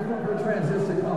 Transistor